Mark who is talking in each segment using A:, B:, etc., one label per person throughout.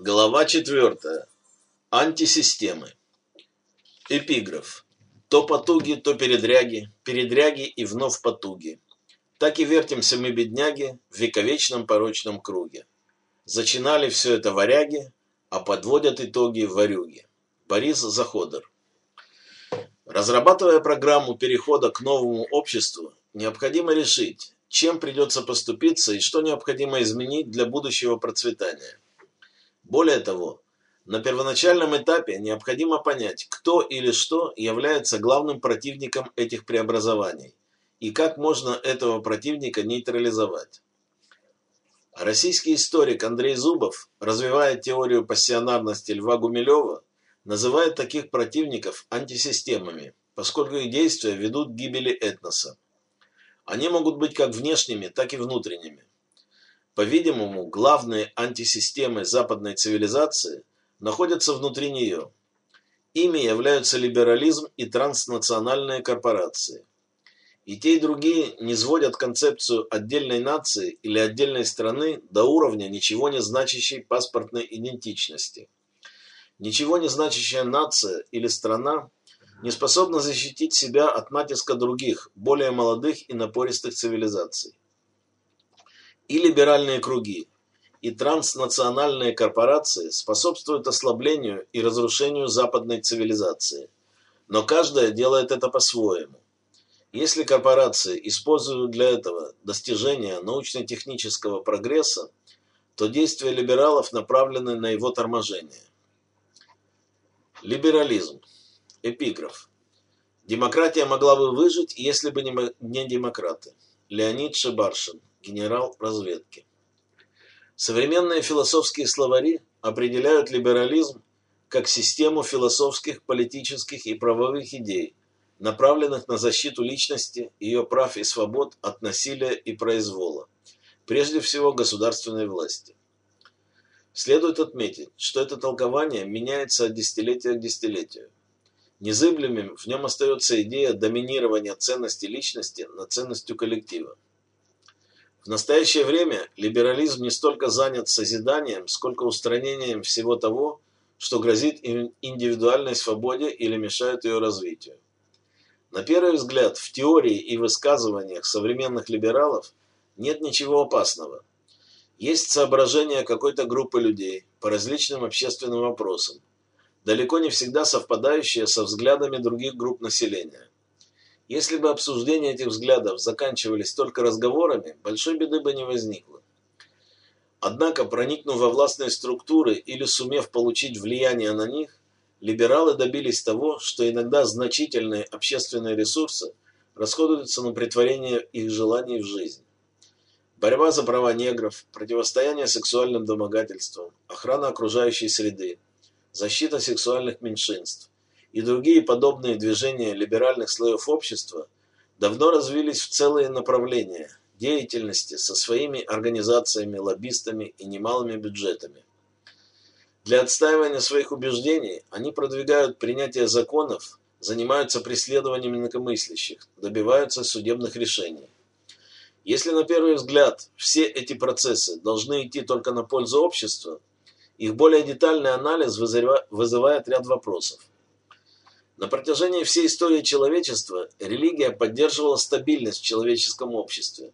A: Глава четвертая. Антисистемы. Эпиграф. То потуги, то передряги, передряги и вновь потуги. Так и вертимся мы, бедняги, в вековечном порочном круге. Зачинали все это варяги, а подводят итоги варюги. Борис Заходер. Разрабатывая программу перехода к новому обществу, необходимо решить, чем придется поступиться и что необходимо изменить для будущего процветания. Более того, на первоначальном этапе необходимо понять, кто или что является главным противником этих преобразований и как можно этого противника нейтрализовать. Российский историк Андрей Зубов, развивая теорию пассионарности Льва Гумилева, называет таких противников антисистемами, поскольку их действия ведут к гибели этноса. Они могут быть как внешними, так и внутренними. По-видимому, главные антисистемы западной цивилизации находятся внутри нее. Ими являются либерализм и транснациональные корпорации. И те, и другие не сводят концепцию отдельной нации или отдельной страны до уровня ничего не значащей паспортной идентичности. Ничего не значащая нация или страна не способна защитить себя от натиска других, более молодых и напористых цивилизаций и либеральные круги, и транснациональные корпорации способствуют ослаблению и разрушению западной цивилизации. Но каждая делает это по-своему. Если корпорации используют для этого достижения научно-технического прогресса, то действия либералов направлены на его торможение. Либерализм. Эпиграф. Демократия могла бы выжить, если бы не демократы. Леонид Шибаршин генерал разведки. Современные философские словари определяют либерализм как систему философских, политических и правовых идей, направленных на защиту личности, ее прав и свобод от насилия и произвола, прежде всего государственной власти. Следует отметить, что это толкование меняется от десятилетия к десятилетию. Незыблемым в нем остается идея доминирования ценности личности над ценностью коллектива. В настоящее время либерализм не столько занят созиданием, сколько устранением всего того, что грозит индивидуальной свободе или мешает ее развитию. На первый взгляд, в теории и высказываниях современных либералов нет ничего опасного. Есть соображения какой-то группы людей по различным общественным вопросам, далеко не всегда совпадающие со взглядами других групп населения. Если бы обсуждения этих взглядов заканчивались только разговорами, большой беды бы не возникло. Однако, проникнув во властные структуры или сумев получить влияние на них, либералы добились того, что иногда значительные общественные ресурсы расходуются на притворение их желаний в жизнь. Борьба за права негров, противостояние сексуальным домогательствам, охрана окружающей среды, защита сексуальных меньшинств, и другие подобные движения либеральных слоев общества давно развились в целые направления деятельности со своими организациями, лоббистами и немалыми бюджетами. Для отстаивания своих убеждений они продвигают принятие законов, занимаются преследованием инакомыслящих, добиваются судебных решений. Если на первый взгляд все эти процессы должны идти только на пользу общества, их более детальный анализ вызывает ряд вопросов. На протяжении всей истории человечества религия поддерживала стабильность в человеческом обществе.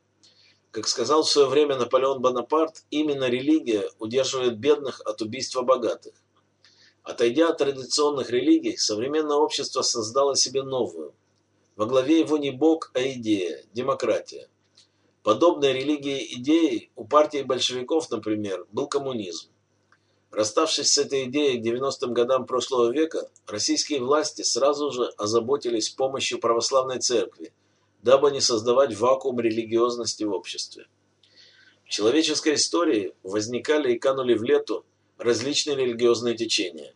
A: Как сказал в свое время Наполеон Бонапарт, именно религия удерживает бедных от убийства богатых. Отойдя от традиционных религий, современное общество создало себе новую. Во главе его не Бог, а идея – демократия. Подобной религией идеей у партии большевиков, например, был коммунизм. Расставшись с этой идеей к 90-м годам прошлого века, российские власти сразу же озаботились помощью православной церкви, дабы не создавать вакуум религиозности в обществе. В человеческой истории возникали и канули в лету различные религиозные течения.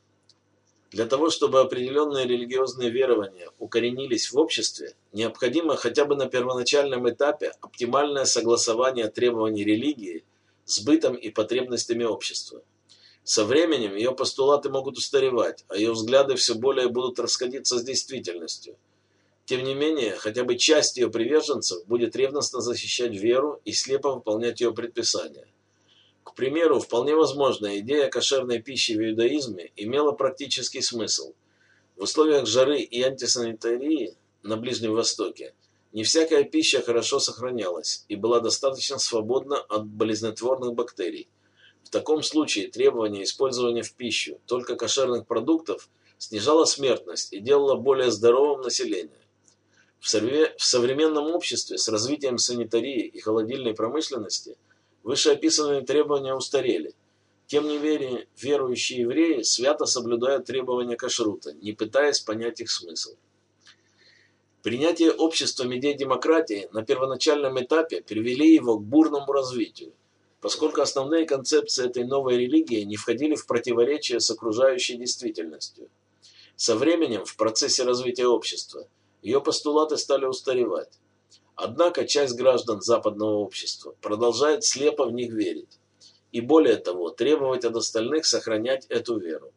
A: Для того, чтобы определенные религиозные верования укоренились в обществе, необходимо хотя бы на первоначальном этапе оптимальное согласование требований религии с бытом и потребностями общества. Со временем ее постулаты могут устаревать, а ее взгляды все более будут расходиться с действительностью. Тем не менее, хотя бы часть ее приверженцев будет ревностно защищать веру и слепо выполнять ее предписания. К примеру, вполне возможно, идея кошерной пищи в иудаизме имела практический смысл. В условиях жары и антисанитарии на Ближнем Востоке не всякая пища хорошо сохранялась и была достаточно свободна от болезнетворных бактерий. В таком случае требование использования в пищу только кошерных продуктов снижало смертность и делало более здоровым население. В современном обществе с развитием санитарии и холодильной промышленности вышеописанные требования устарели. Тем не менее, верующие евреи свято соблюдают требования кашрута, не пытаясь понять их смысл. Принятие обществом идей демократии на первоначальном этапе привели его к бурному развитию, поскольку основные концепции этой новой религии не входили в противоречие с окружающей действительностью. Со временем, в процессе развития общества, ее постулаты стали устаревать. Однако часть граждан западного общества продолжает слепо в них верить. И более того, требовать от остальных сохранять эту веру.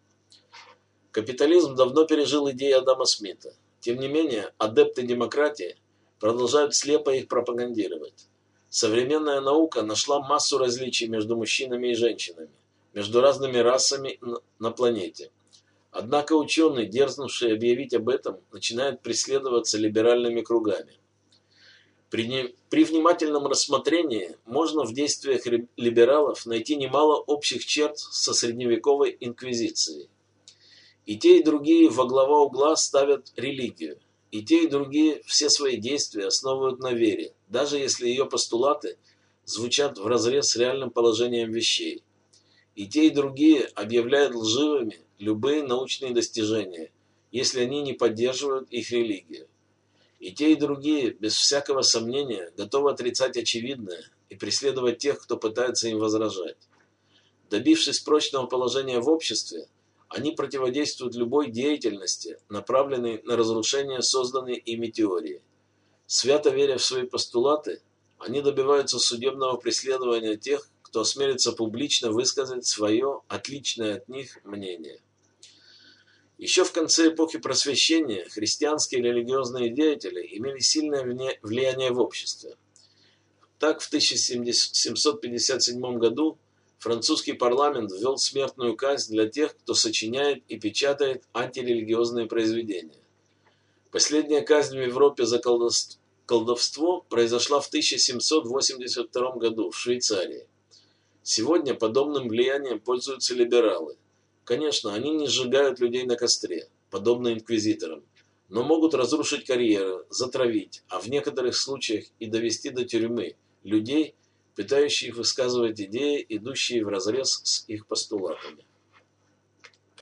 A: Капитализм давно пережил идеи Адама Смита. Тем не менее, адепты демократии продолжают слепо их пропагандировать. Современная наука нашла массу различий между мужчинами и женщинами, между разными расами на планете. Однако ученые, дерзнувшие объявить об этом, начинают преследоваться либеральными кругами. При, при внимательном рассмотрении можно в действиях либералов найти немало общих черт со средневековой инквизицией. И те, и другие во глава угла ставят религию – и те, и другие все свои действия основывают на вере, даже если ее постулаты звучат вразрез с реальным положением вещей. И те, и другие объявляют лживыми любые научные достижения, если они не поддерживают их религию. И те, и другие, без всякого сомнения, готовы отрицать очевидное и преследовать тех, кто пытается им возражать. Добившись прочного положения в обществе, они противодействуют любой деятельности, направленной на разрушение созданной ими теории. Свято веря в свои постулаты, они добиваются судебного преследования тех, кто осмелится публично высказать свое, отличное от них, мнение. Еще в конце эпохи Просвещения христианские религиозные деятели имели сильное влияние в обществе. Так, в 1757 году французский парламент ввел смертную казнь для тех, кто сочиняет и печатает антирелигиозные произведения. Последняя казнь в Европе за колдовство произошла в 1782 году в Швейцарии. Сегодня подобным влиянием пользуются либералы. Конечно, они не сжигают людей на костре, подобно инквизиторам, но могут разрушить карьеры, затравить, а в некоторых случаях и довести до тюрьмы людей, пытающие высказывать идеи, идущие вразрез с их постулатами.